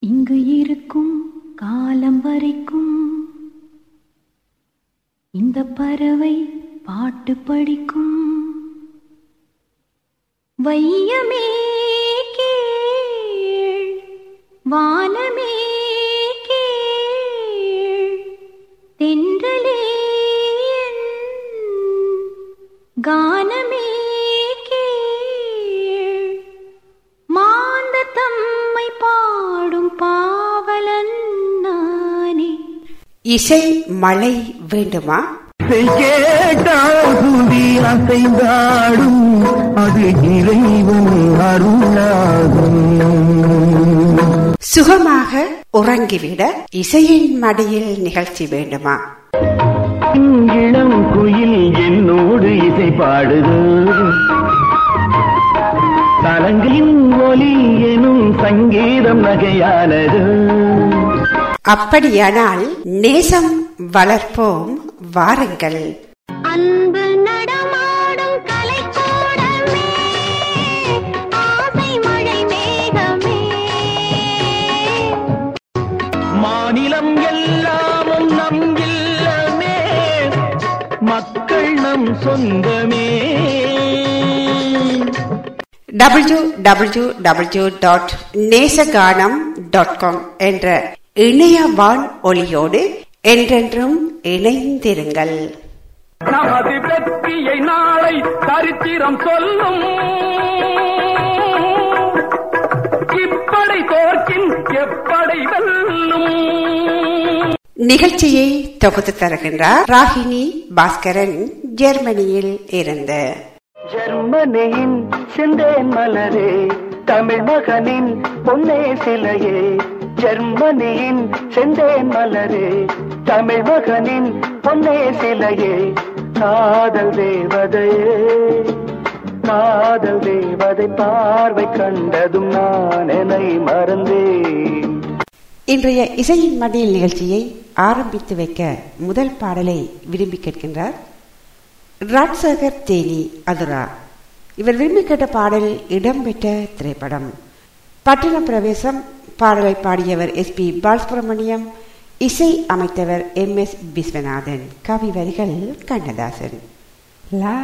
இங்கு இருக்கும் காலம் வரைக்கும். இந்த பறவை பாட்டு படிக்கும். வையமே கீழ் வானமே கீழ் தென்றலே இசை மழை வேண்டுமா? அசைந்தாடும் அது இறைவன் அருளாகும். சுகமாக உறங்கிவிட இசையின் மடியில் நிகழ்ச்சி வேண்டுமா? இளம் குயில் என்னோடு இசை பாடுது. தலங்கின் ஒலி எனும் சங்கீதம் நகையானது. அப்படியானால் நேசம் வளர்ப்போம் வாருங்கள். அன்பு நடமாடும் கலைக்கூடமே ஆசை மழை மேகமே. மாநிலம் எல்லாமும் நம் இல்லமே மக்கள் நம் சொந்தமே. W W W dot Nesaganam dot com என்ற இணைய வான் ஒளியோடு என்றென்றும் இணைந்திருங்கள். நமது வெற்றியை நாளை சரித்திரம் சொல்லும். இப்படை தோற்கின் எப்படை வெல்லும். நிகழ்ச்சியை தொகுத்து தருகின்றார் ராகினி பாஸ்கரன் ஜெர்மனியில் இருந்து. ஜெர்மனியின் செந்தேன் மலரே தமிழ் மகனின் பொன்னே சிலையே. ஜெர்மனியின் செந்தேன் மலரே தமிழ் மகனின் பொன்னே சிலையே. காதல் தேவதையே காதல் தேவதை பார்வை கண்டதும் நான் என்னை மறந்தேன். இன்றைய இசையின் மடியில் நிகழ்ச்சியை ஆரம்பித்து வைக்க முதல் பாடலை விரும்பி கேட்கின்றார் ராட்சகர் தேனி அதுரா. இவர் விரும்பி கேட்ட பாடல் இடம்பெற்ற திரைப்படம். பட்டின பிரவேசம் பாடலை பாடியவர் எஸ் பி பாலசுப்ரமணியம் இசை அமைத்தவர் எம் எஸ் விஸ்வநாதன். கவி வரிகள் கண்ணதாசன். லா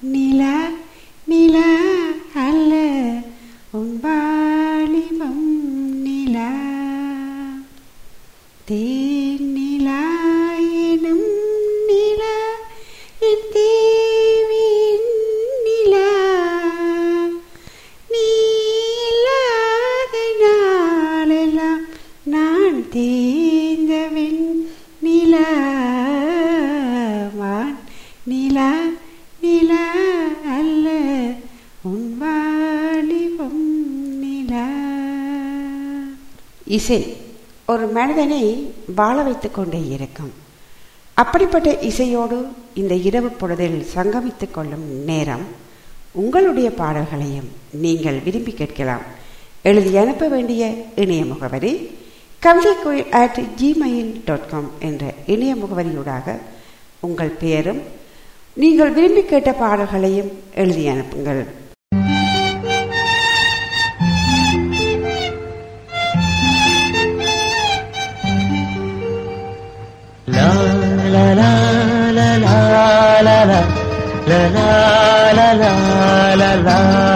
நிலா நிலா அல்ல உன் பாலிபம் நிலா. தே இசை. ஒரு மனிதனை வாழ வைத்து கொண்டே இருக்கும். அப்படிப்பட்ட இசையோடு இந்த இரவு பொழுதில் சங்கமித்துக் கொள்ளும் நேரம் உங்களுடைய பாடல்களையும் நீங்கள் விரும்பி கேட்கலாம். எழுதி அனுப்ப வேண்டிய இணைய முகவரி கவிதை கோயில் அட் ஜிமெயில் டாட் காம் என்ற இணைய முகவரியூடாக உங்கள் பெயரும் நீங்கள் விரும்பி கேட்ட பாடல்களையும் எழுதி அனுப்புங்கள். La la la la la la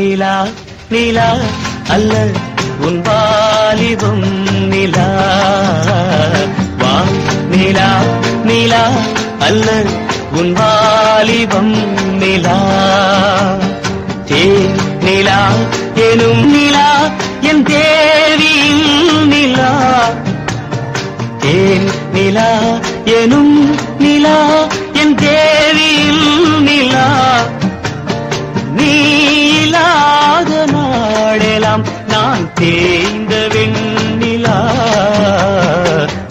நிலா நிலா அல்ல உன் வாலிபம் நிலா. வா நிலா நிலா அல்ல உன் வாலிபம் நிலா. தே நிலா எனும் நிலா என் தேவியின் நிலா. தேன் நிலா எனும் நிலா நிலா என் தேவியின் நிலா. நாளெல்லாம் நான் தேய்ந்த வெண்ணிலா.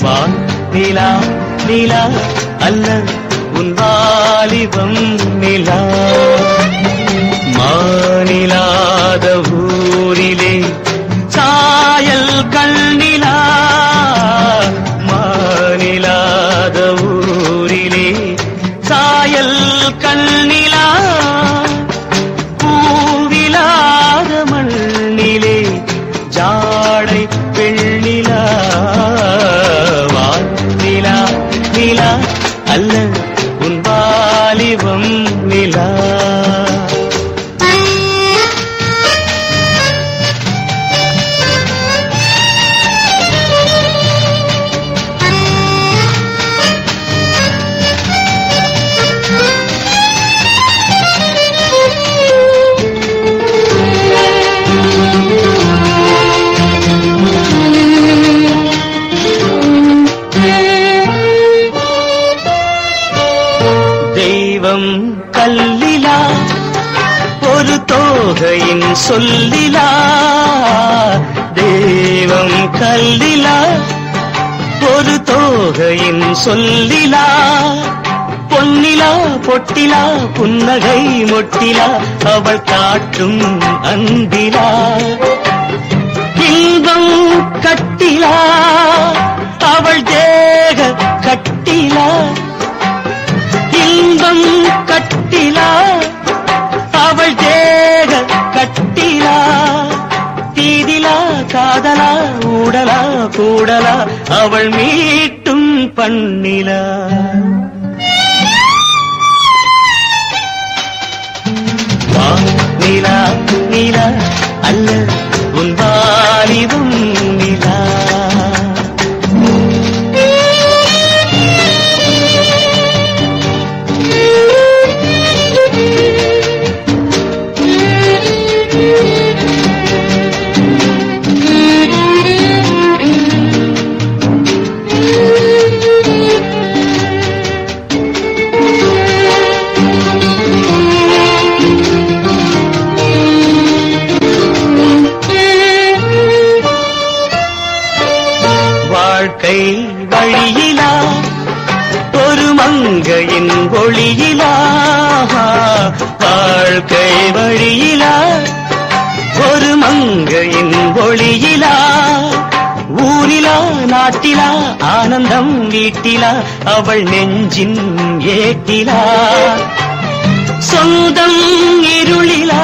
வான் நிலா நிலா அல்ல உன் வாலிபம் நிலா. சொல்லிலா பொன்னிலா பொட்டிலா புன்னகை மொட்டிலா அவள் காட்டும் அன்பிலா. இன்பம் கட்டிலா அவள் தேக கட்டிலா. இன்பம் கட்டிலா அவள் தேக கட்டிலா. தீதிலா காதலா ஊடலா கூடலா அவள் மீட்டு பண்ணிலா. வா நிலா நிலா அல்ல உன் வாலிபம். ஒரு ஒளியிலா ஊரிலா நாட்டிலா ஆனந்தம் வீட்டிலா அவள் நெஞ்சின் ஏட்டிலா. சொந்தம் இருளிலா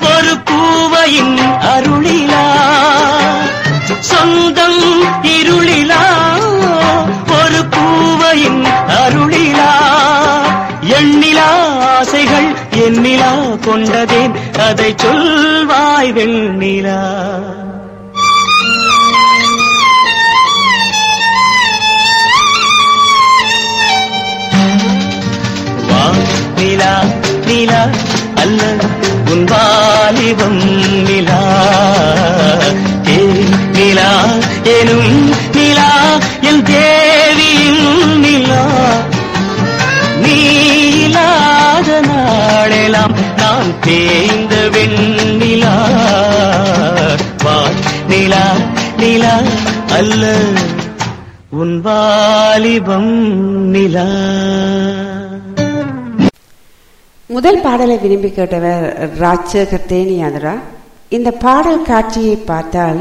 ஒரு பூவையின் அருளிலா. சொந்தம் இருளிலா ஒரு பூவையின் அருளிலா. ஆசைகள் கொண்டதேன். அதை சொல்வாய் வெண்ணிலா. வா நிலா நிலா அல்ல உன் வாலிபம் நிலா. ஏ நிலா எனும் நிலா என் தேவியும் நிலா. நீலா நாளெல்லாம் நான் தேய்ந்த வெண்ணிலா வா நிலா நிலா அல்ல உன் வாலிபம் நிலா. முதல் பாடலை விரும்பி கேட்டவர் ராட்சகர் தேனியாதரா இந்த பாடல் காட்சியை பார்த்தால்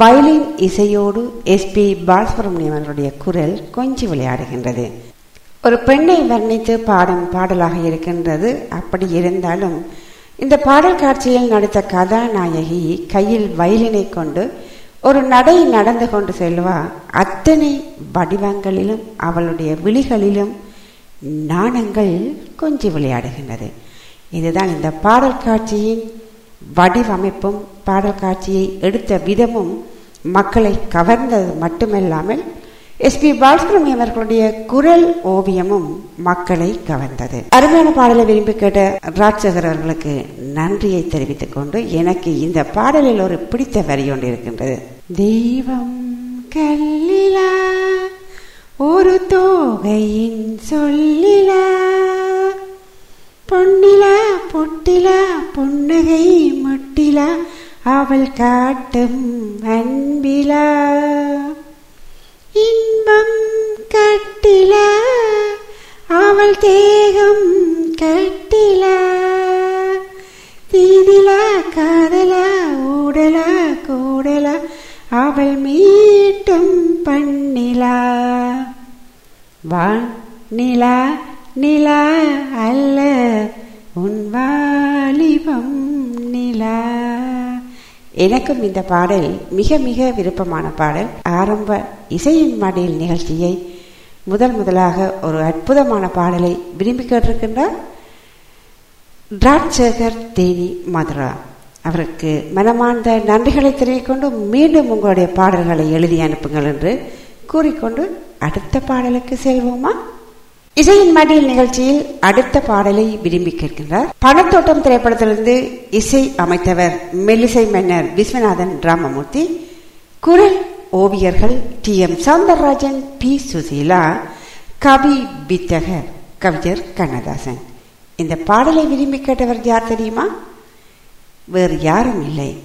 வயலின் இசையோடு எஸ் பி பாலசுப்ரமணியம் அவருடைய குரல் கொஞ்சி விளையாடுகின்றது. ஒரு பெண்ணை வர்ணித்து பாடும் பாடலாக இருக்கின்றது. அப்படி இருந்தாலும் இந்த பாடல் காட்சியில் நடித்த கதாநாயகி கையில் வயலினை கொண்டு ஒரு நடை நடந்து கொண்டு செல்வா. அத்தனை வடிவங்களிலும் அவளுடைய விழிகளிலும் நாணங்கள் கொஞ்சி விளையாடுகின்றது. இதுதான் இந்த பாடல் காட்சியின் வடிவமைப்பும் பாடல் காட்சியை எடுத்த விதமும் மக்களை கவர்ந்தது மட்டுமல்லாமல் எஸ்பி பாலசுப்ரமணியம் அவர்களுடைய குரல் ஓவியமும் மக்களை கவர்ந்தது. அருமையான பாடலை விரும்பி கேட்ட ராட்சகர் அவர்களுக்கு நன்றியை தெரிவித்துக் கொண்டு எனக்கு இந்த பாடலில் ஒரு பிடித்த வரி ஒன்று இருக்கின்றது. தெய்வம் கல்லிலா ஒரு தோகையின் சொல்லில பொன்னில பொட்டில புன்னகை முட்டில அவள் காட்டும் அன்பிலா. இன்பம் கட்டில அவள் தேகம் கட்டில. தீதில காதல ஊடல கூடல அவள் மீட்டும் பண்ணிலா. வான் நிலா நிலா அல்ல உன் வாலிபம் நிலா. எனக்கும் இந்த பாடல் மிக மிக விருப்பமான பாடல். ஆரம்ப இசையின் மடியில் நிகழ்ச்சியை முதல் முதலாக ஒரு அற்புதமான பாடலை விரும்பி கேட்டிருக்கின்றார் ராஜ்சேகர் தேனி மதுரா. அவருக்கு மனமார்ந்த நன்றிகளை தெரிவிக்கொண்டு மீண்டும் உங்களுடைய பாடல்களை எழுதி அனுப்புங்கள் என்று கூறிக்கொண்டு அடுத்த பாடலுக்கு செல்வோமா? இசையின் மடியில் நிகழ்ச்சியில் அடுத்த பாடலை விரும்பி கேட்கின்றார். பணத்தோட்டம் திரைப்படத்திலிருந்து இசை அமைத்தவர் மெல்லிசை மன்னர் விஸ்வநாதன் ராமமூர்த்தி குரல் ஓவியர்கள் T M Soundararajan P Susheela கவி வித்தகர் கவிஞர் கண்ணதாசன். இந்த பாடலை விரும்பி கேட்டவர் யார் தெரியுமா? வேறு யாரும் இல்லை.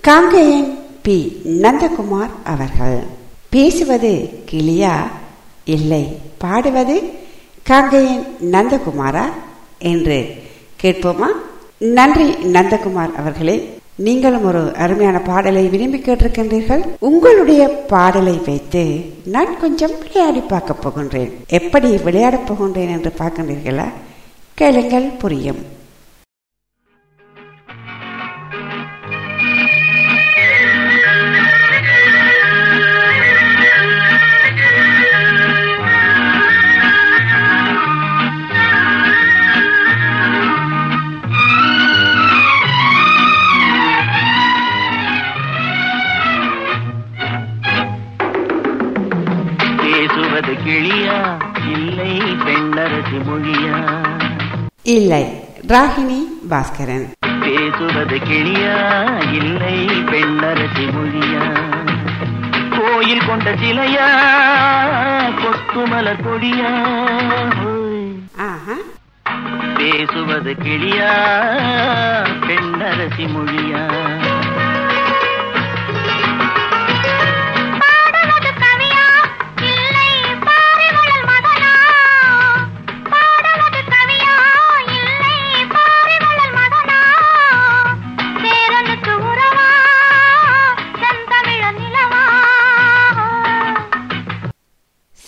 காங்கேயன் பி. நந்தகுமார் அவர்கள். பேசுவது கிளியா இல்லை. பாடுவது காங்கையின் நந்தகுமாரா என்று கேட்போமா? நன்றி நந்தகுமார் அவர்களே. நீங்களும் ஒரு அருமையான பாடலை விரும்பி கேட்டிருக்கின்றீர்கள். உங்களுடைய பாடலை வைத்து நான் கொஞ்சம் விளையாடி பார்க்க போகின்றேன். எப்படி விளையாடப் போகின்றேன் என்று பார்க்கின்றீர்களா? கேளுங்கள் புரியும். இல்லை. ராகினி பாஸ்கரன். பேசுவது கிளியா இல்லை பெண்ணரசி மொழியா? கோயில் கொண்ட சிலையா கொத்துமலர் கொடியா பேசுவது கிளியா பெண்ணரசி மொழியா?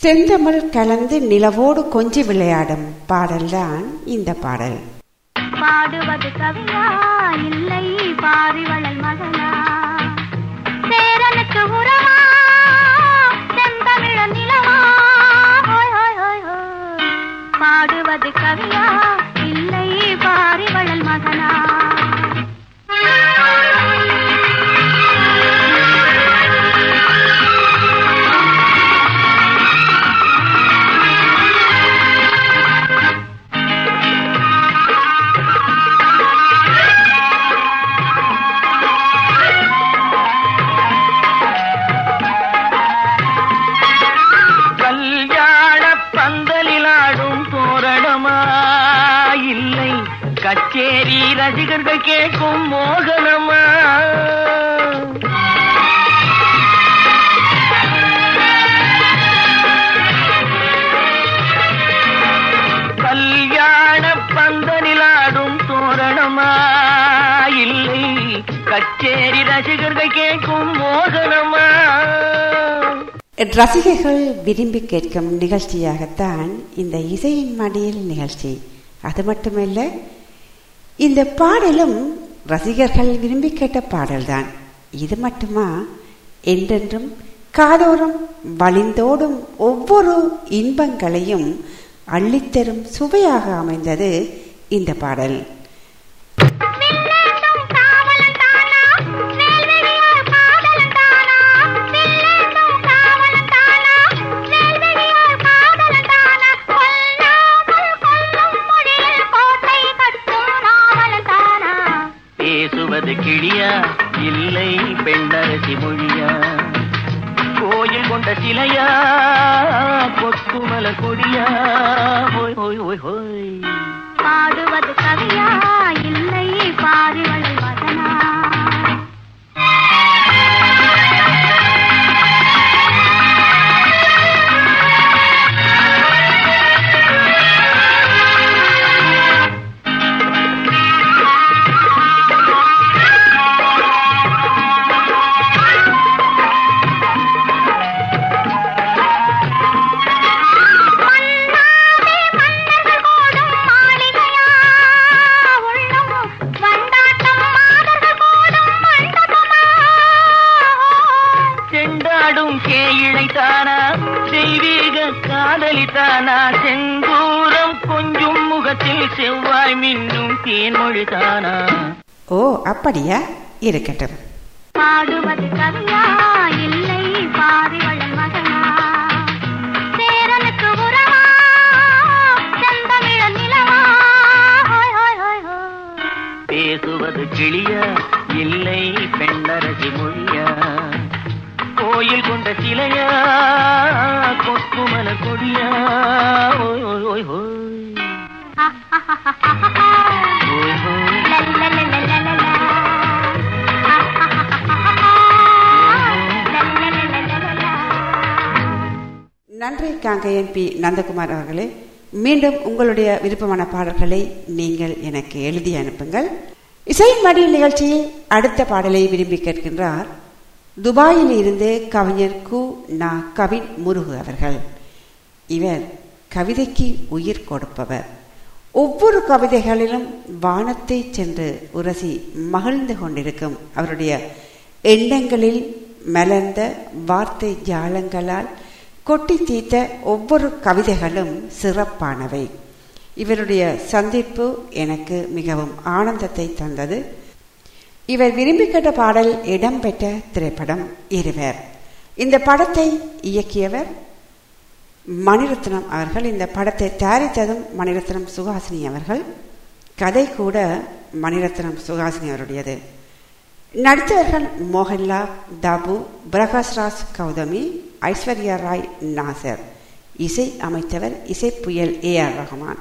செந்தமிழ் கலந்து நிலவோடு கொஞ்சி விளையாடும் பாடல்தான் இந்த பாடல். பாடுவது கவியா? இல்லை பாரிவளல் மகனா சேரனுக்கு உறவா செந்தமிழ நிலவா? பாடுவது கவியா? கச்சேரி ரசிகர்கள் கேட்கும் மோகனமா? கல்யாண பந்தனிலாடும் தோரணமா? இல்லை கச்சேரி ரசிகர்கள் கேட்கும் மோகனமா? ரசிகர்கள் விரும்பி கேட்கும் நிகழ்ச்சியாகத்தான் இந்த இசையின் மடியில் நிகழ்ச்சி. அது மட்டுமல்ல இந்த பாடலும் ரசிகர்கள் விரும்பி கேட்ட பாடல்தான். இது மட்டுமா? என்றென்றும் காதோறும் வழிந்தோடும் ஒவ்வொரு இன்பங்களையும் அள்ளித்தரும் சுவையாக அமைந்தது இந்த பாடல். அது கிளியா? இல்லை பெண்ணரசி மொழியா? கோயில் கொண்ட சிலையா? கொத்துமல கொடியா? ஹோய் ஹோய் ஹோய் ஹோய் பாடுவது கவியா? இல்லை பாடுவது மதனா காதலி தானா செந்தூரம் கொஞ்சும் முகத்தில் செவ்வாய் மின்னும் தேன்மொழி தானா ஓ அப்படியா? இருக்கட்டும். பாடுவது கவியா இல்லை பாரிவள் மகனா? சேரனுக்கு உறவா செந்தமிழ நிலவா? ஹோய் ஹோய் ஹோய் ஹோய். பேசுவது கிளியா? இல்லை பெண்ணரசி மொழியா? கோயில் கொண்ட சிலையா கொத்துமல கொடியா? ஓய் நன்றி காங்க பி நந்தகுமார் அவர்களே. மீண்டும் உங்களுடைய விருப்பமான பாடல்களை நீங்கள் எனக்கு எழுதி அனுப்புங்கள். இசை மடியில் நிகழ்ச்சியில் அடுத்த பாடலை விரும்பி கேட்கின்றார் துபாயில் இருந்து கவிஞர் கு நா கவின் முருகு அவர்கள். இவர் கவிதைக்கு உயிர் கொடுப்பவர். ஒவ்வொரு கவிதைகளிலும் வானத்தை சென்று உரசி மகிழ்ந்து கொண்டிருக்கும் அவருடைய எண்ணங்களில் மலர்ந்த வார்த்தை ஜாலங்களால் கொட்டி தீர்த்த ஒவ்வொரு கவிதைகளும் சிறப்பானவை. இவருடைய சந்திப்பு எனக்கு மிகவும் ஆனந்தத்தை தந்தது. இவர் விரும்பி கேட்ட பாடல் இடம்பெற்ற திரைப்படம் இருவர். இந்த படத்தை இயக்கியவர் மணிரத்னம் அவர்கள். இந்த படத்தை தயாரித்ததும் மணிரத்னம் சுகாசினி அவர்கள். கதை கூட மணிரத்னம் சுகாசினி அவருடையது. நடித்தவர்கள் மோகன்லால் தாபு பிரகாஷ்ராஜ் கௌதமி ஐஸ்வர்யா ராய் நாசர். இசை அமைத்தவர் இசை புயல் ஏ ஆர் ரஹ்மான்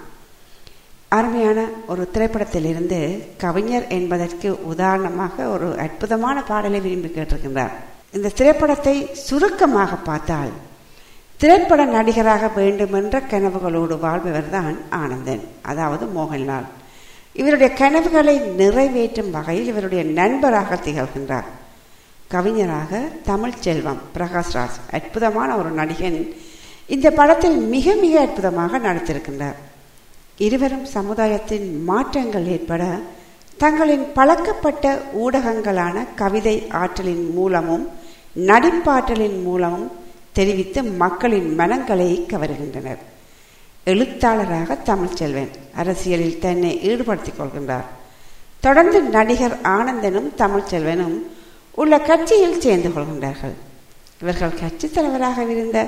அருமையான ஒரு திரைப்படத்திலிருந்து கவிஞர் என்பதற்கு உதாரணமாக ஒரு அற்புதமான பாடலை விரும்பி கேட்டிருக்கின்றார். இந்த திரைப்படத்தை சுருக்கமாக பார்த்தால் திரைப்பட நடிகராக வேண்டுமென்ற கனவுகளோடு வாழ்பவர் தான் ஆனந்தன் அதாவது மோகன்லால். இவருடைய கனவுகளை நிறைவேற்றும் வகையில் இவருடைய நண்பராக திகழ்கின்றார். கவிஞராக தமிழ் செல்வம் பிரகாஷ்ராஜ் அற்புதமான ஒரு நடிகன். இந்த படத்தில் மிக மிக அற்புதமாக நடித்திருக்கின்றார். இருவரும் சமுதாயத்தின் மாற்றங்கள் ஏற்பட தங்களின் பழக்கப்பட்ட ஊடகங்களான கவிதை ஆற்றலின் மூலமும் நடிப்பாற்றலின் மூலமும் தெரிவித்து மக்களின் மனங்களை கவருகின்றனர். எழுத்தாளராக தமிழ்ச்செல்வன் அரசியலில் தன்னை ஈடுபடுத்திக் கொள்கின்றார். தொடர்ந்து நடிகர் ஆனந்தனும் தமிழ்ச்செல்வனும் உள்ள கட்சியில் சேர்ந்து கொள்கின்றார்கள். இவர்கள் கட்சி தலைவராக இருந்த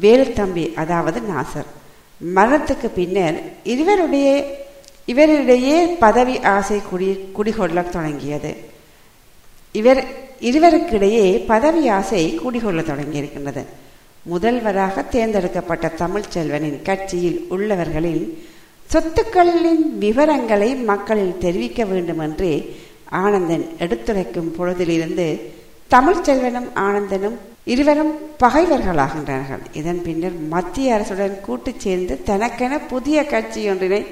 வேலுத்தம்பி அதாவது நாசர் மரணத்துக்கு பின்னர் இருவருடைய இவரிடையே பதவி ஆசை குடி குடிகொள்ள தொடங்கியது. இவர் இருவருக்கிடையே பதவி ஆசை குடிகொள்ள தொடங்கியிருக்கின்றது. முதல்வராக தேர்ந்தெடுக்கப்பட்ட தமிழ்ச்செல்வனின் கட்சியில் உள்ளவர்களின் சொத்துக்களின் விவரங்களை மக்களில் தெரிவிக்க வேண்டும் என்று ஆனந்தன் எடுத்துரைக்கும் பொழுதிலிருந்து தமிழ்ச்செல்வனும் ஆனந்தனும் இருவரும் பகைவர்களாகின்றார்கள். இதன் பின்னர் மத்திய அரசுடன் கூட்டு சேர்ந்து தனக்கென புதிய கட்சி ஒன்றினை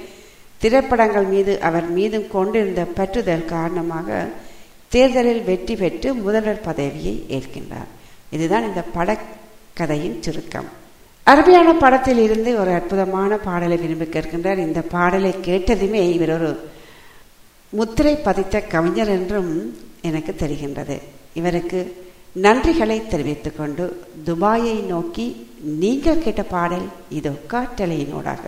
திரைப்படங்கள் மீது அவர் மீதும் கொண்டிருந்த பற்றுதல் காரணமாக தேர்தலில் வெற்றி பெற்று முதல்வர் பதவியை ஏற்கின்றார். இதுதான் இந்த படக்கதையின் சுருக்கம். அருமையான படத்தில் இருந்து ஒரு அற்புதமான பாடலை விரும்பி கேட்கின்றார். இந்த பாடலை கேட்டதுமே இவர் ஒரு முத்திரை பதித்த கவிஞர் என்றும் எனக்கு தெரிகின்றது. இவருக்கு நன்றிகளை தெரிவித்துக் கொண்டு துபாயை நோக்கி நீங்கள் கேட்ட பாடல் இதோ காற்றலையினோடாக.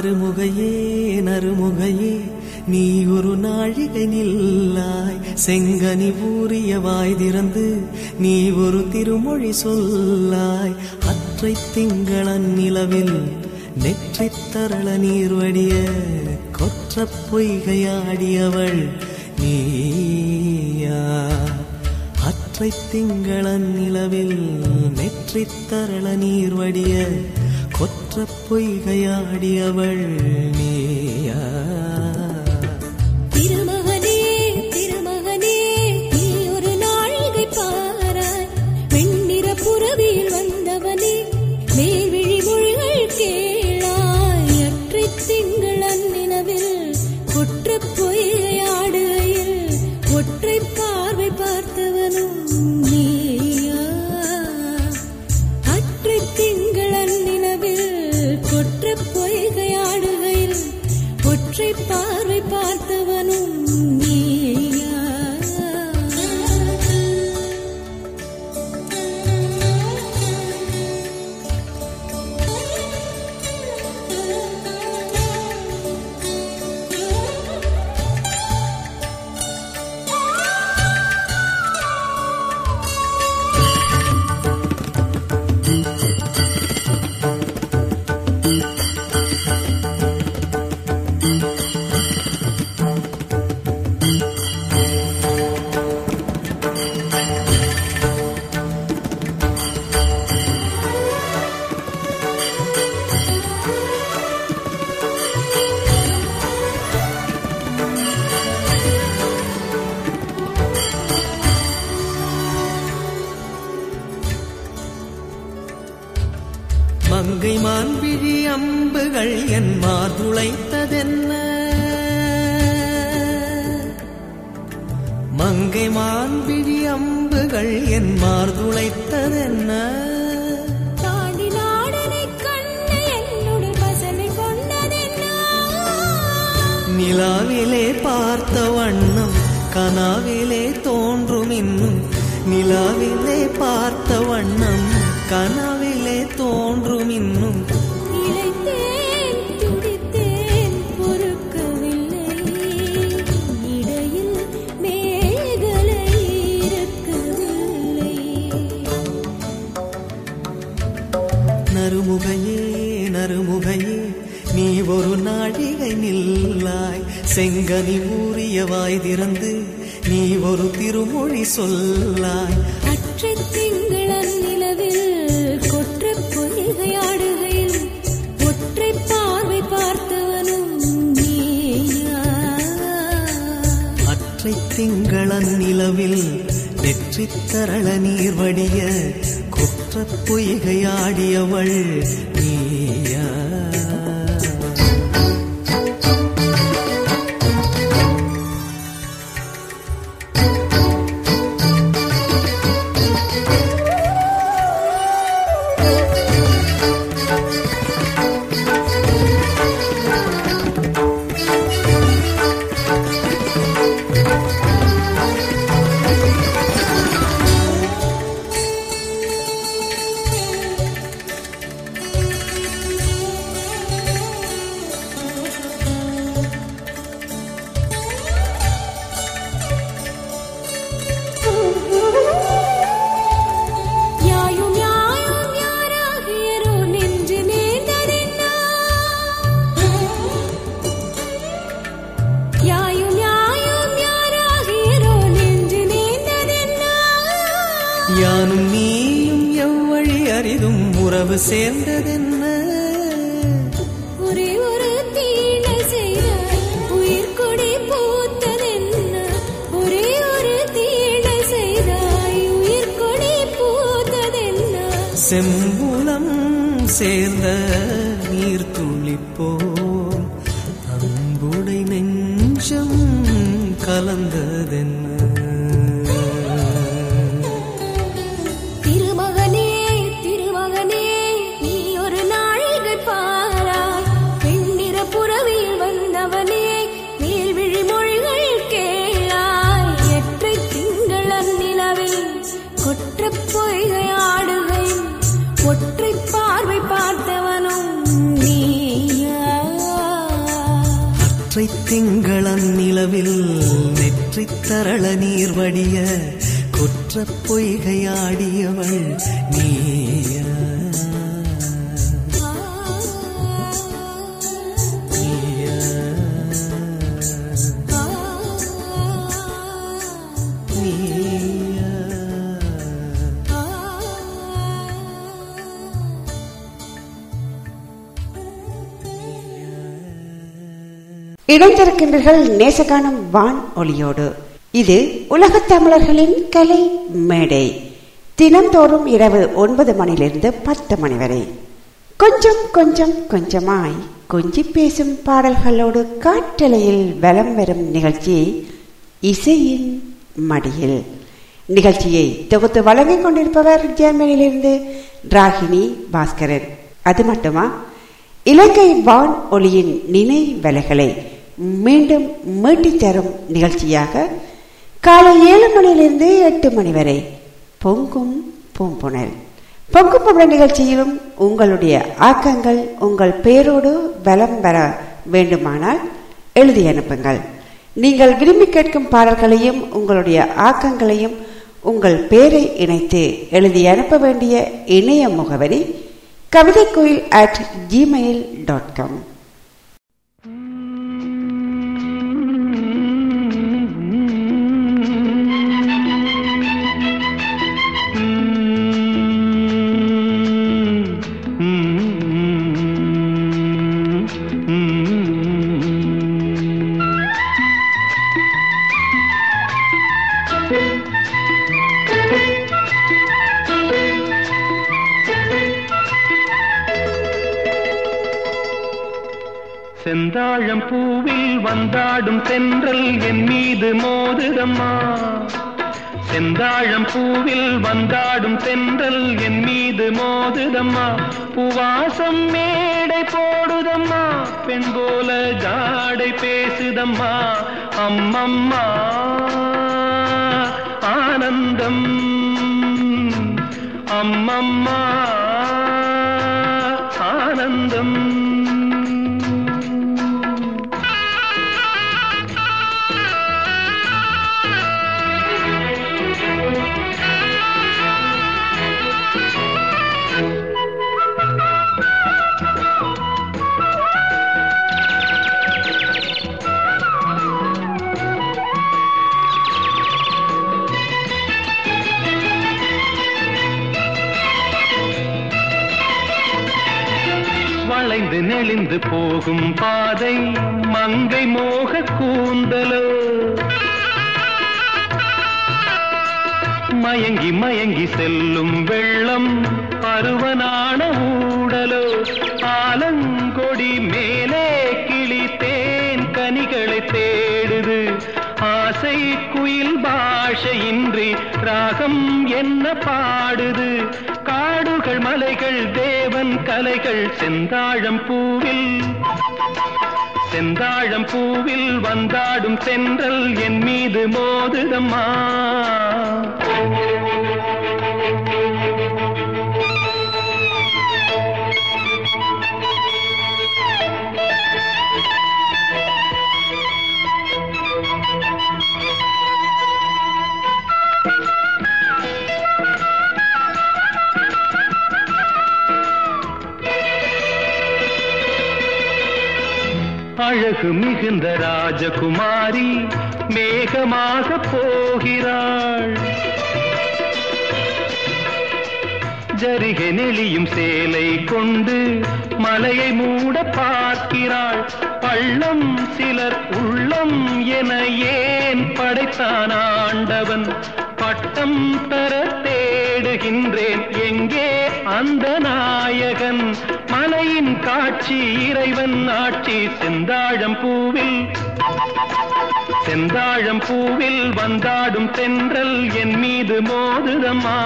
அருமுகையே நறுமுகையே நீ ஒரு நாழிகை நில்லாய். செங்கனி ஊறிய வாய் திறந்து நீ ஒரு திருமொழி சொல்லாய். அற்றை திங்களன் நிலவில் நெற்றித் தரள நீர்வடிய கொற்ற பொய்கையாடியவள் நீயா. அற்றை திங்களன் நிலவில் நெற்றித் தரள நீர்வடிய பொய்கையாடியவள் நீ. இணைந்திருக்கின்றீர்கள் நேசகானம் வான் ஒளியோடு. இது உலகத் தமிழர்களின் கலை மேடை. தினந்தோறும் இரவு ஒன்பது மணியிலிருந்து பத்து மணி வரை. கொஞ்சம் கொஞ்சம் கொஞ்சமாய் கொஞ்சி பேசும் பாடல்களோடு காற்றலையில் வலம் வரும் நிகழ்ச்சி இசையின் மடியில். நிகழ்ச்சியை தொகுத்து வழங்கிக் கொண்டிருப்பவர் ஜெர்மனியிலிருந்து ராகினி பாஸ்கரன். அது மட்டுமா? இலங்கை வான் ஒளியின் நினைவலைகளை மீண்டும் மீட்டித் தரும் நிகழ்ச்சியாக காலை ஏழு மணியிலிருந்து எட்டு மணி வரை பொங்கும் பூம்புணர். பொங்கும் புனல் நிகழ்ச்சியிலும் உங்களுடைய ஆக்கங்கள் உங்கள் பெயரோடு பலம் பெற வேண்டுமானால் எழுதி அனுப்புங்கள். நீங்கள் விரும்பி கேட்கும் பாடல்களையும் உங்களுடைய ஆக்கங்களையும் உங்கள் பெயரை இணைத்து எழுதி அனுப்ப வேண்டிய இணைய முகவரி கவிதைக்குயில் அட் ஜிமெயில் டாட் காம் ஆனந்தம் அம்மம்மா தென்றல் என் மீது மோதுதம்மா அழகு மிகுந்த ராஜகுமாரி மேகமாக போகிறாள். ஜரிகை நெளியும் சேலை கொண்டு மலையை மூட பார்க்கிறாள். பள்ளம் சிலர் உள்ளம் என ஏன் படைத்தான் ஆண்டவன்? பட்டம் தர தேடுகின்றேன். எங்கே அந்த நாயகன்? காட்சி இறைவன் ஆட்சி செந்தாழம் பூவில். செந்தாழம் பூவில் வந்தாடும் தென்றல் என் மீது மோதுதம்மா.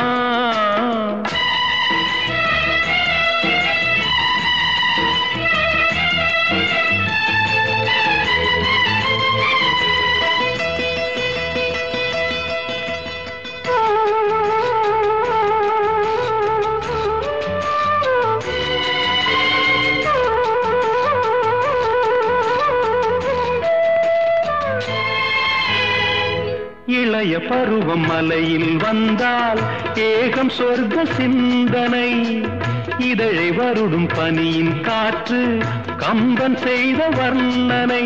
இளைய பருவம் மலையில் வந்தால் ஏகம் சொர்க்க சிந்தனை. இதழை வருடும் பனியின் காற்று கம்பன் செய்த வர்ணனை.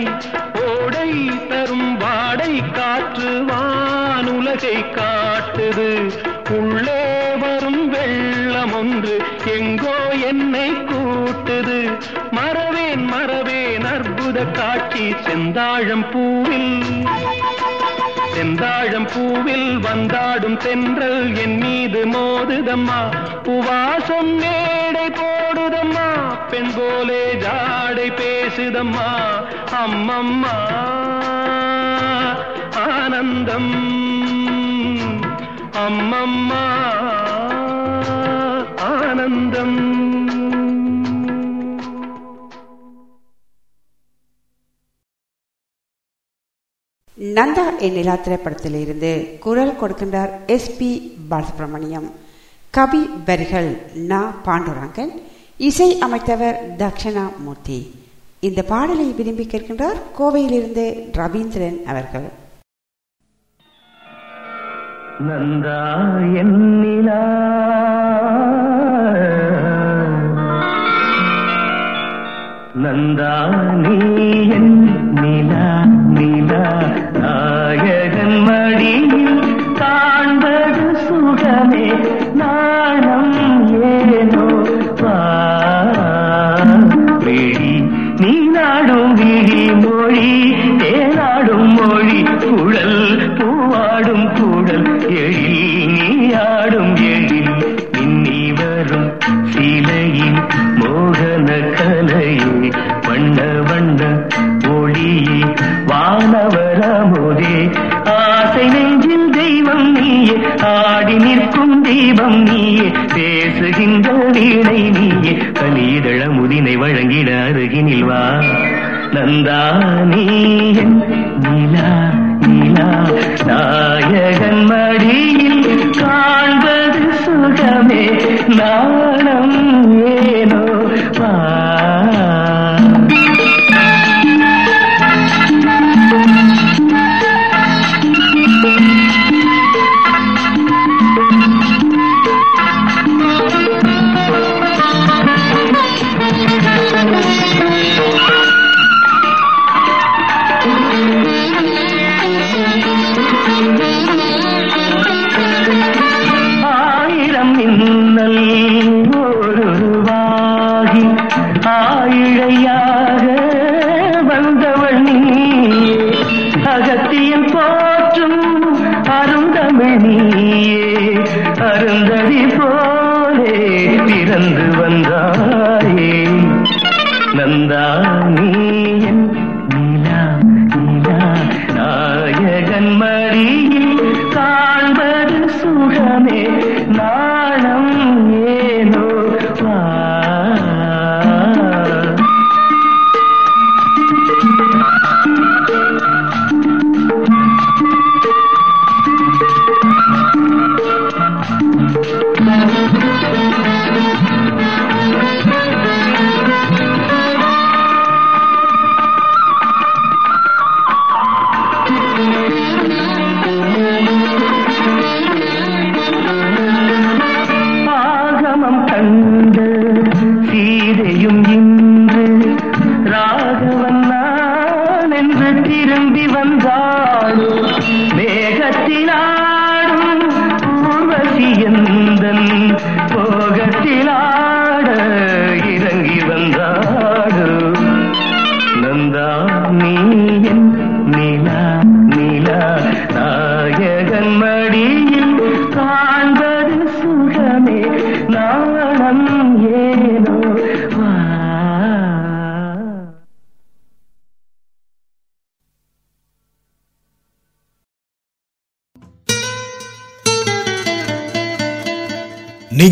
ஓடை தரும் வாடை காற்று வானுலகை காட்டுது. உள்ளே வரும் வெள்ளம் ஒன்று எங்கோ என்னை கூட்டுது. மறவேன் மறவேன் அற்புத காட்சி செந்தாழம் பூவில். செந்தாழம் பூவில் வந்தாடும் தென்றல் என் மீது மோதுதம்மா. புவாசம் மேடை போடுதம்மா. பெண் போலே ஜாடை பேசுதம்மா. அம்மம்மா ஆனந்தம் அம்மம்மா ஆனந்தம். நந்தா என் நிலா திரைப்படத்தில் இருந்து குரல் கொடுக்கின்றார் எஸ் பி பாலசுப்ரமணியம். கவி வரிகள் நா பாண்டுரங்கன் இசை அமைத்தவர் தக்ஷணாமூர்த்தி. இந்த பாடலை விரும்பி கேட்கின்றார் கோவையிலிருந்து ரவீந்திரன் அவர்கள். நந்தா என்னிலா. நந்தா நீ என் பேசுகின்ற வீணை நீயே கலிதழ முதினை வழங்கிட அருகினில் வா நந்தா நீ என் நிலா நிலா. நாயகன் மடியில் காண்பது சுகமே. நான்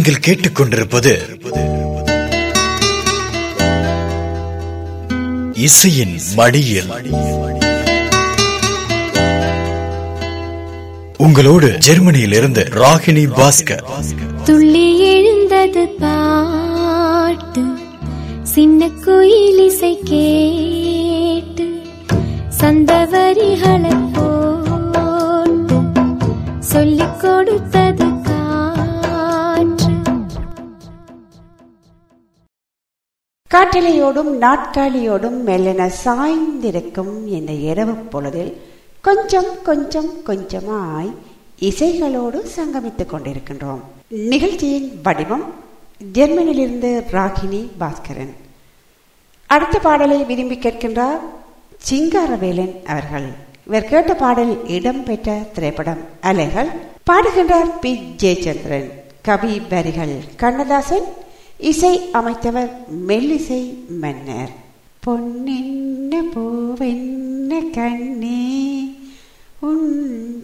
நீங்கள் கேட்டுக்கொண்டிருப்பது இசையின் மடியில். உங்களோடு ஜெர்மனியில் இருந்து ராகினி பாஸ்கர். துள்ளி எழுந்தது பா காற்றலையோடும் நாட்காலியோடும் மெல்லென சாய்ந்திருக்கும் இந்த இரவு பொழுதில் கொஞ்சம் கொஞ்சம் கொஞ்சமாய் இசைகளோடு சங்கமித்துக் கொண்டிருக்கின்றோம். நிகழ்ச்சியின் வடிவம் ஜெர்மனியிலிருந்து ராகினி பாஸ்கரன். அடுத்த பாடலை விரும்பி கேட்கின்றார் சிங்காரவேலன் அவர்கள். இவர் கேட்ட பாடல் இடம்பெற்ற திரைப்படம் அலைகள். பாடுகின்றார் பி. ஜெயச்சந்திரன். கவி வரிகள் கண்ணதாசன் இசை அமைத்தவர் மெல்லிசை மன்னர். பொன்னென்ன பூவென்ன கண்ணே உன்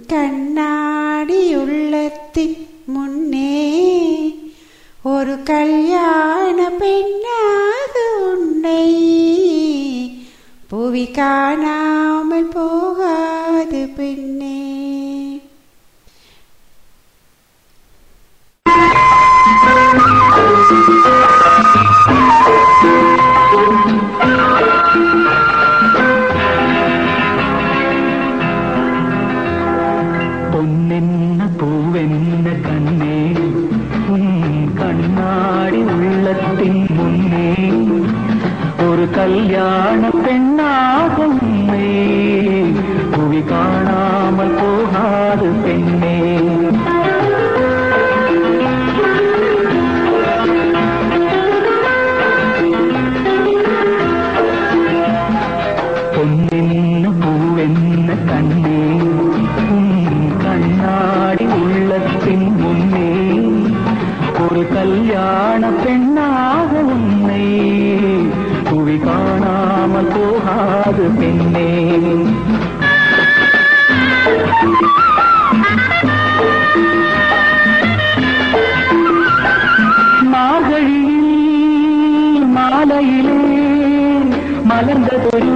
கண்ணாடி உள்ளத்தின் முன்னே ஒரு கல்யாண பெண்ணாக உன்னை புவி காணாமல் போகாது பெண்ணே. கல்யாண பெண்ணாக உண்மை காணாமல் போகாது பெண்ணே. பெண்ணே மார்கழியில் மாலையிலே மலர்ந்ததொரு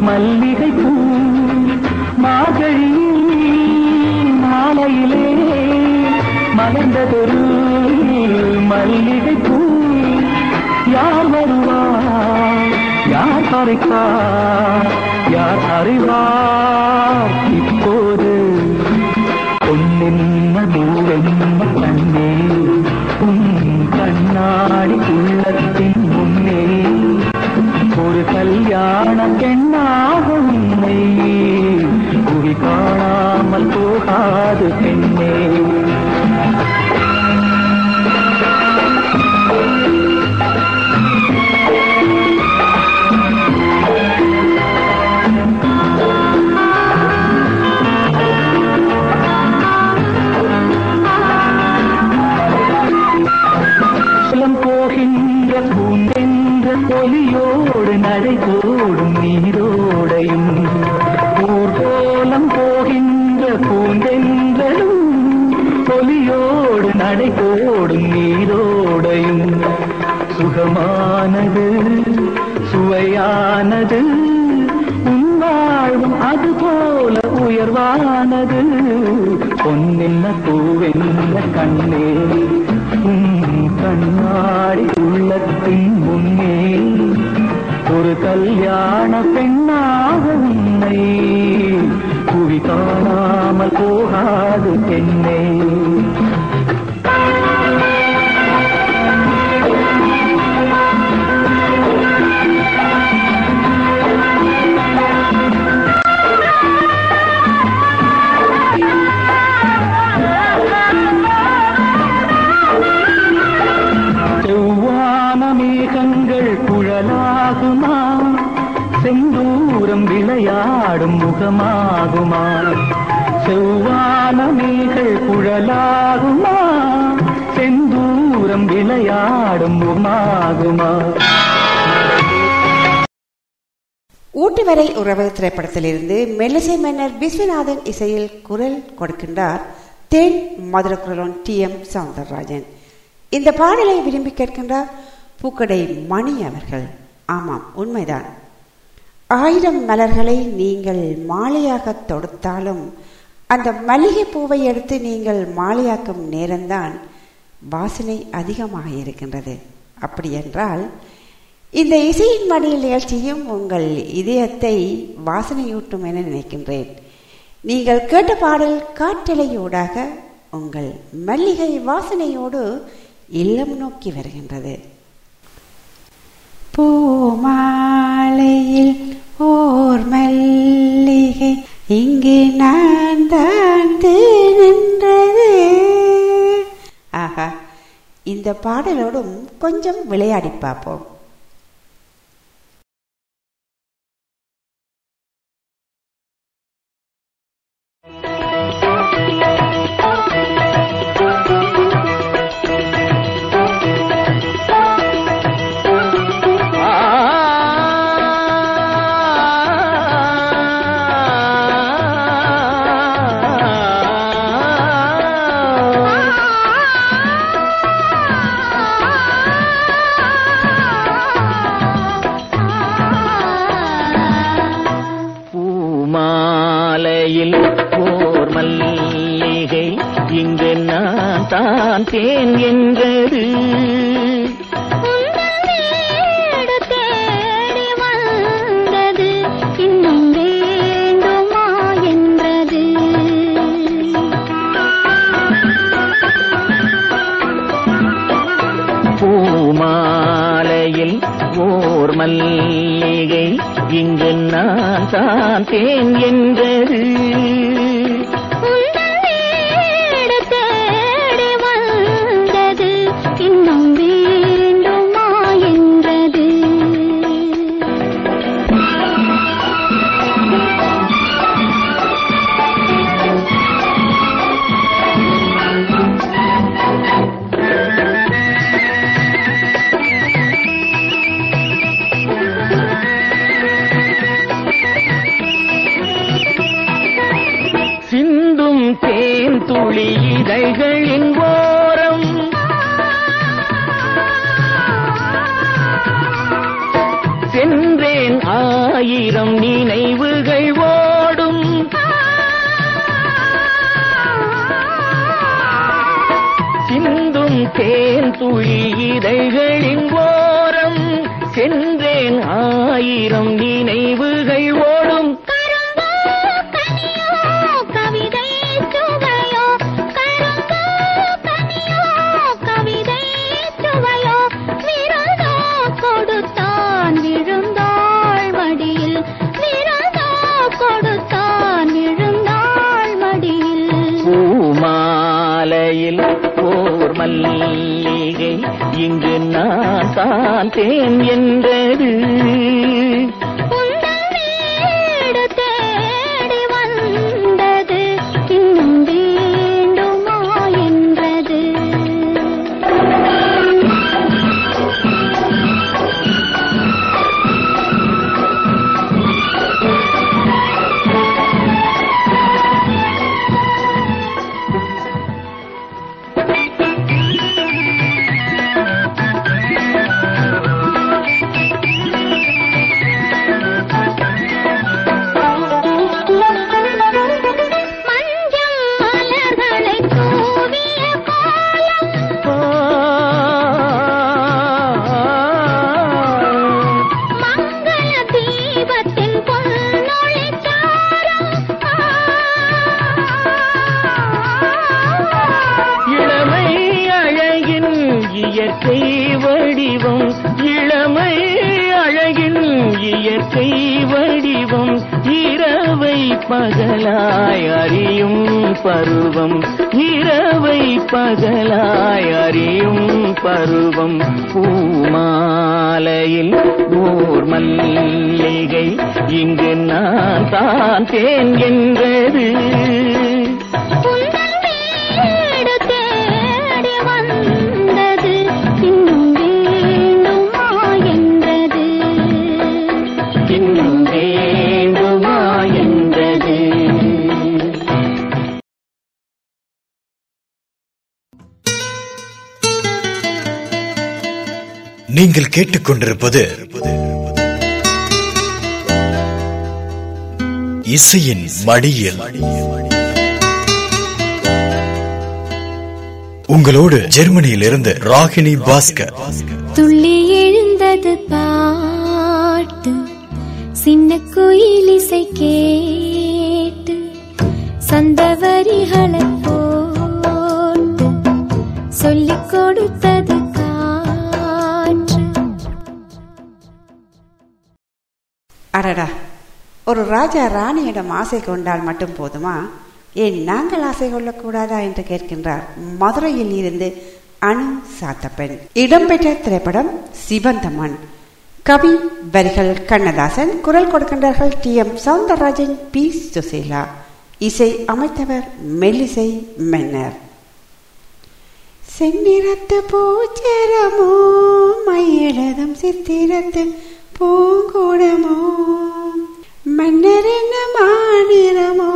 மல்லிகை பூ மார்கழியில் மாலையிலே மலர்ந்ததொரு மல்லிகை பூ யார் வருவார்? யார் யார் அறிவார்? இப்போது பொன்னென்ன பூவென்ன கண்ணே உன் கண்ணாடி உள்ளத்தின் முன்னே ஒரு கல்யாண பெண்ணாக உன்னை புவி காணாமல் போகாது பெண்ணே. கரை கூடும் நீரோடையும். ஊர்கோலம் போகின்ற பூந்தென்றலும் பொலியோடு நடை போடும் நீரோடையும். சுகமானது சுவையானது உன்வாழ்வும் அது போல உயர்வானது. பொன்னென்ன பூவென்ன கண்ணே உன் கண்ணாடி உள்ளத்தின் முன்னே. ஒரு கல்யாண பெண்ணாகவில்லை. உன்னை புவி காணாமல் போகாது பெண்ணே. செந்தூரம் விளையாடும் முகமாகுமா? செவ்வான மேகங்கள் குழலாகுமா? செந்தூரம் விளையாடும் முகமாகுமா? ஊட்டி வரை உறவு திரைப்படத்திலிருந்து மெல்லிசை மன்னர் விஸ்வநாதன் இசையில் குரல் கொடுக்கின்றார் தேன் மதுரக்குரலோன் டி எம் சவுந்தரராஜன். இந்த பாடலை விரும்பி கேட்கின்றார் பூக்கடை மணி அவர்கள். ஆமாம் உண்மைதான். ஆயிரம் மலர்களை நீங்கள் மாலையாக தொடுத்தாலும் அந்த மல்லிகை பூவை எடுத்து நீங்கள் மாலையாக்கும் நேரம்தான் வாசனை அதிகமாக இருக்கின்றது அப்படி என்றால் இந்த இசையின் மடியில் நிகழ்ச்சியும் உங்கள் இதயத்தை வாசனையூட்டும் என நினைக்கின்றேன். நீங்கள் கேட்ட பாடல் காற்றலையூடாக உங்கள் மல்லிகை வாசனையோடு இல்லம் நோக்கி வருகின்றது. பூமாலையில் ஓர் மல்லிகை. இங்கு நான் தான் நின்றது. ஆஹா இந்த பாடலோடும் கொஞ்சம் விளையாடி பார்ப்போம். எடுத்தேன் என்றது. பூமாலையில் ஓர் மல்லிகை இங்கு நான் சாத்தேன் என்றது. நீங்கள் கேட்டுக்கொண்டிருப்பது இசையின் மடியில். உங்களோடு ஜெர்மனியில் இருந்து ராகினி பாஸ்கர். துள்ளி எழுந்தது பாட்டு. சின்ன கோயில் இசை கே ராஜா ராணியிடம் ஆசை கொண்டால் மட்டும் போதுமா? ஏன் நாங்கள் ஆசை கொள்ளக்கூடாதா என்று கேட்கின்றார். மதுரையில் இருந்து அணு சாத்தப்பெண் இடம்பெற்ற திரைப்படம் சிவந்தமன். கவி வரிகள் கண்ணதாசன் குரல் கொடுக்கின்றார்கள் T. M. Soundararajan P. Susheela. இசை அமைத்தவர் மெல்லிசை மன்னர். செந்நிறத்து பூச்சரமோ மயிலதும் சித்திரத்து பூங்குடமோ மன்னரென்ன மாநிலமோ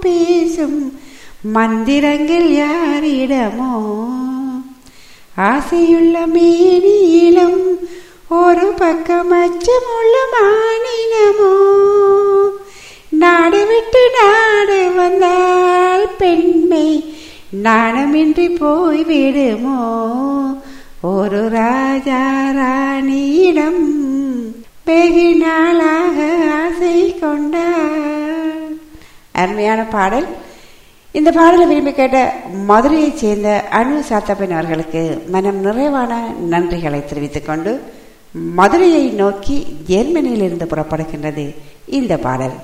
பேசும் மந்திரங்கள் யாரிடமோ? ஆசையுள்ள மேனியிலும் ஒரு பக்கம் அச்சமுள்ள மாநிலமோ? நாடு விட்டு நாடு வந்தால் பெண்மை நாணமின்றி போய்விடுமோ? ஒரு ராஜா ராணியிடம் வெகு நாளாக ஆசை கொண்டார் அருமையான பாடல். இந்த பாடலை விரும்பி கேட்ட மதுரையைச் சேர்ந்த அணு சாத்தப்பன் அவர்களுக்கு மனம் நிறைவான நன்றிகளை தெரிவித்துக் கொண்டு மதுரையை நோக்கி ஜெர்மனியிலிருந்து புறப்படுகின்றது இந்த பாடல்.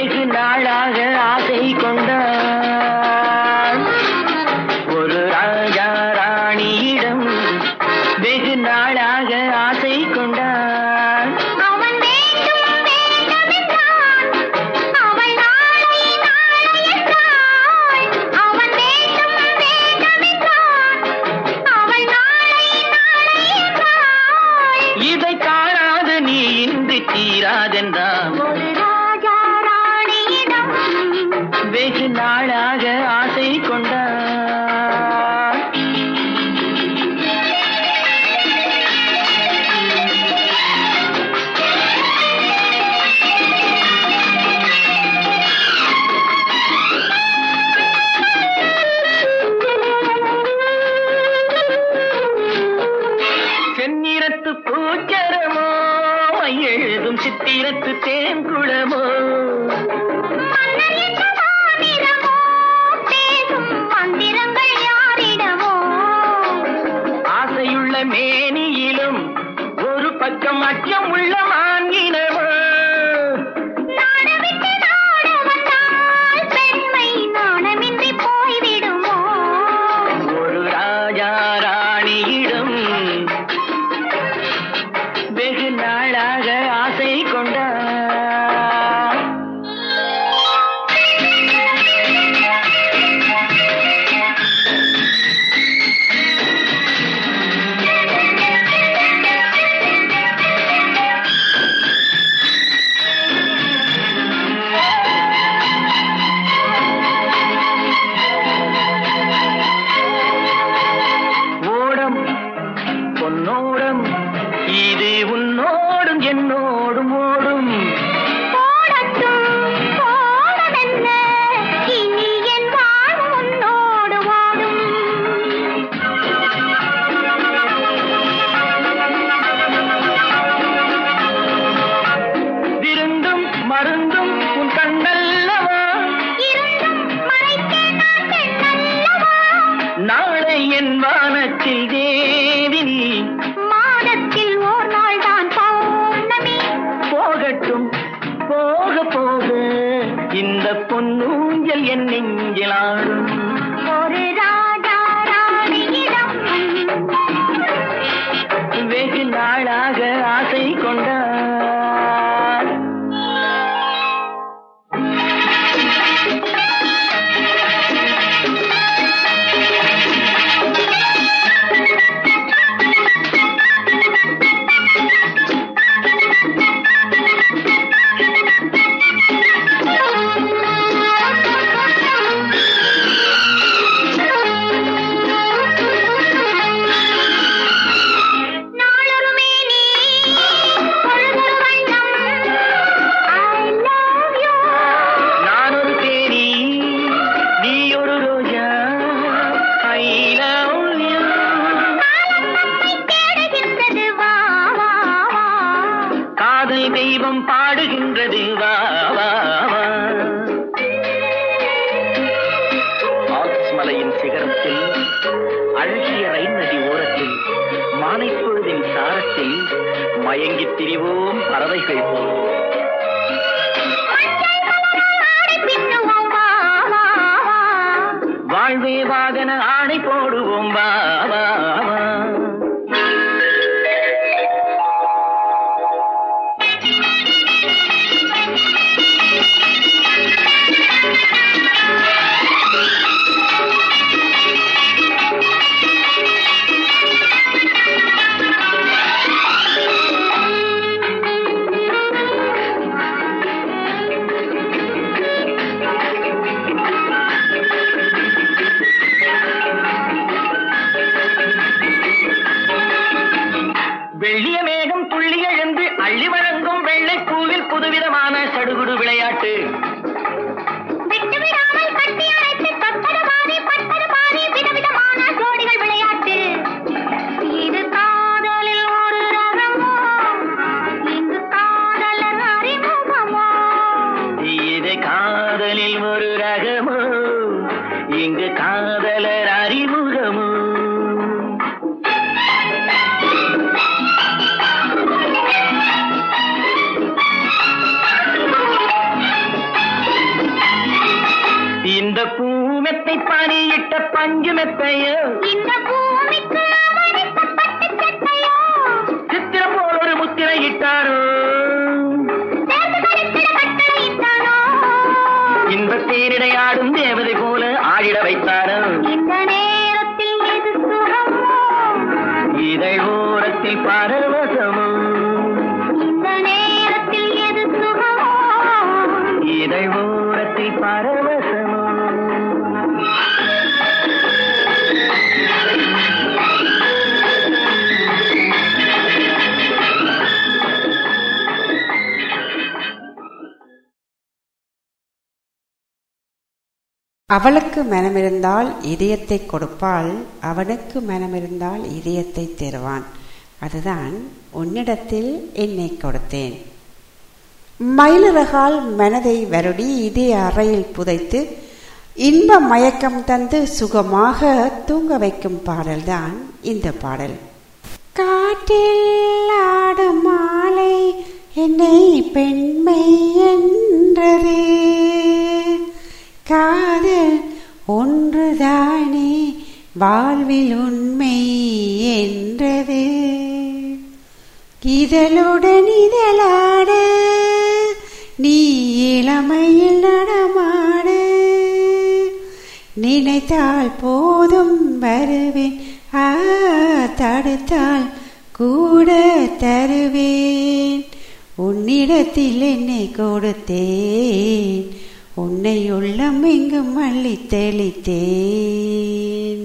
வெகு நாளாக ஆசை கொண்டார் அவளுக்கு மனமிருந்தால் இதயத்தை கொடுப்பாள் அவனுக்கு மனமிருந்தால் இதயத்தை தருவான். அதுதான் உன்னிடத்தில் என்னை கொடுத்தேன். மயிலிறகால் மனதை வருடி இதே அறையில் புதைத்து இன்ப மயக்கம் தந்து சுகமாக தூங்க வைக்கும் பாடல்தான் இந்த பாடல். காட்டில் ஆடும் மாலை என்னை பெண்மை என்றதே. காதல் ஒன்றுதானே வாழ்வில் உண்மை என்றது. இதழுடன் இதழாட நீ இளமையில் நடமாட. நினைத்தால் போதும் வருவேன் ஆ தடுத்தால் கூட தருவேன். உன்னிடத்தில் என்னை கொடுத்தேன். உன்னை உள்ளமெங்கும் அள்ளி தெளித்தேன்.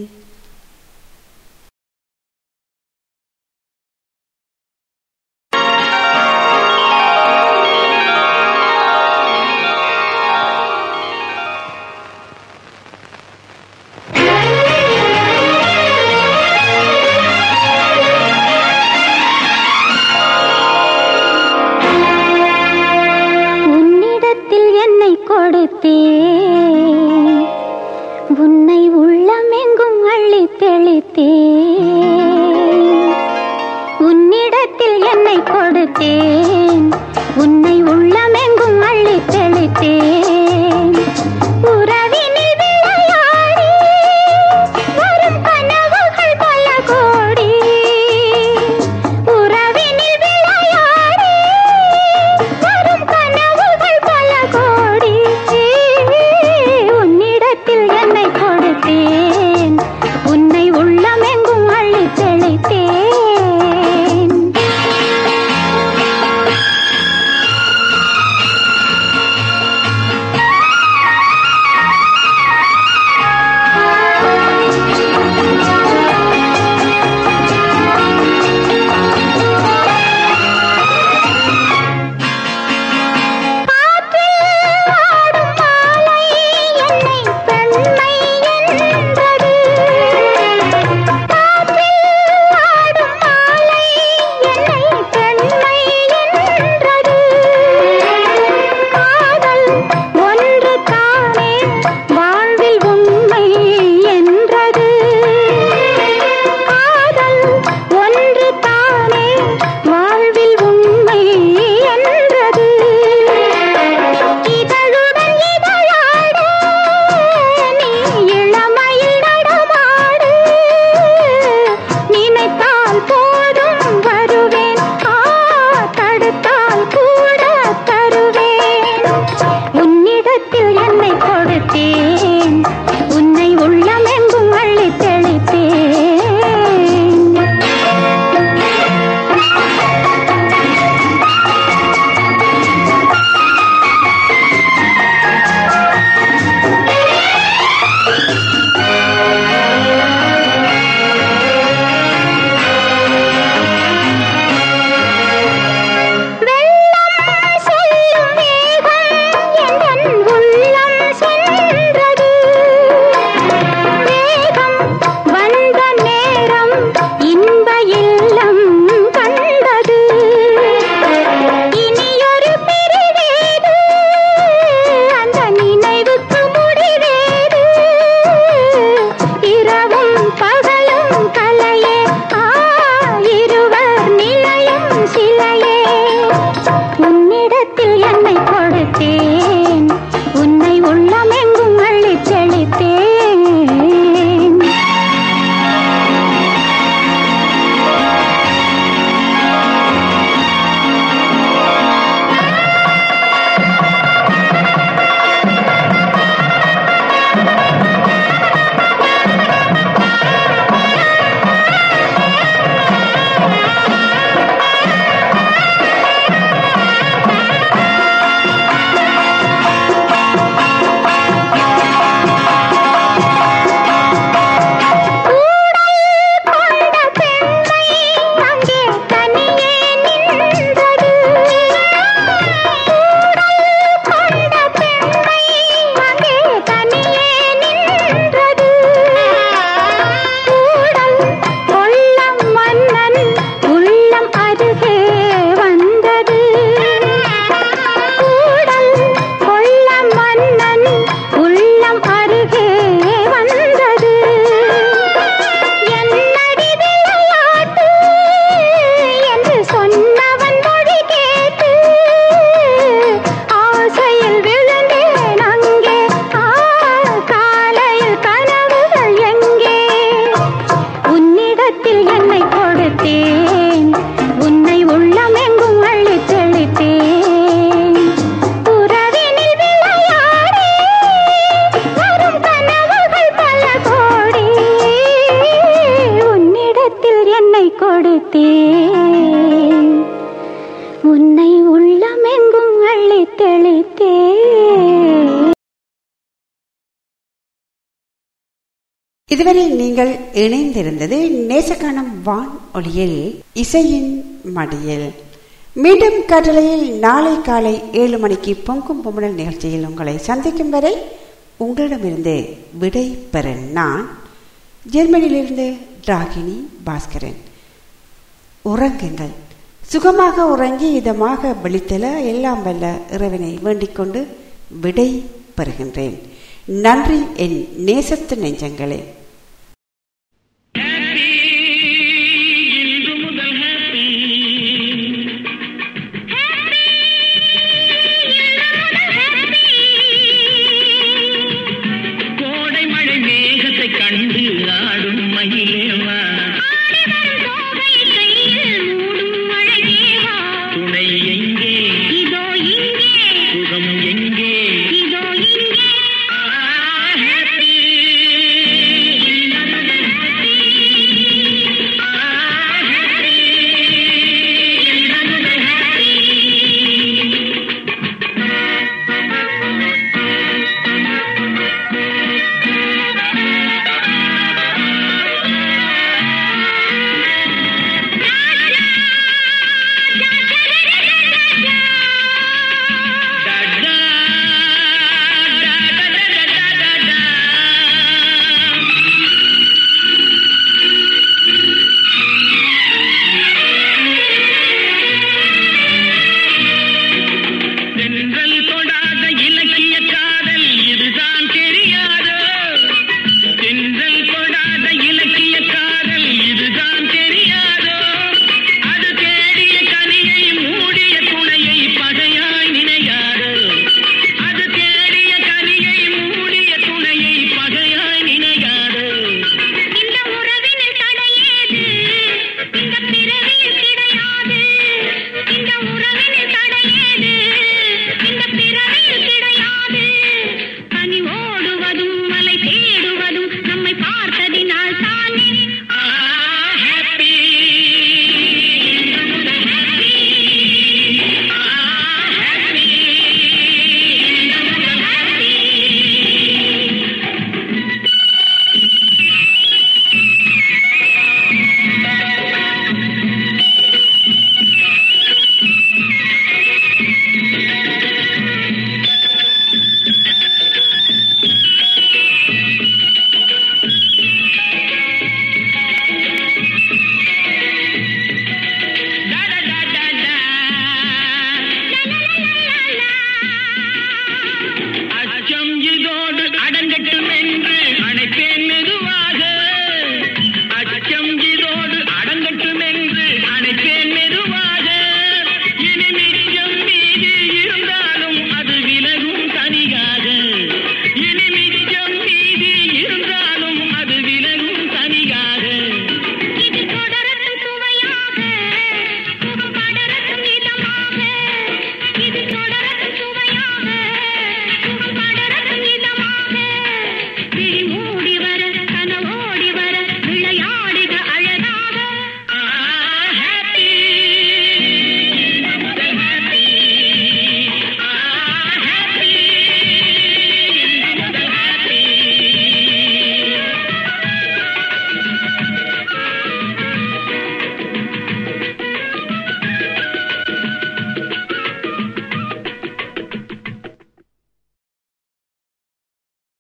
இணைந்திருந்தது நேசக்கானம் வான் ஒளியில் இசையின் மடியில். மீண்டும் கட்டளையில் நாளை காலை ஏழு மணிக்கு பொங்கும் பொம்மனல் நிகழ்ச்சியில் உங்களை சந்திக்கும் வரை உங்களிடமிருந்து விடை பெற நான் ஜெர்மனியிலிருந்து ராகினி பாஸ்கரன். உறங்குங்கள். சுகமாக உறங்கி இதமாக விழித்தல எல்லாம் வல்ல இறைவனை வேண்டிக் கொண்டு விடை பெறுகின்றேன். நன்றி என் நேசத்து நெஞ்சங்களே.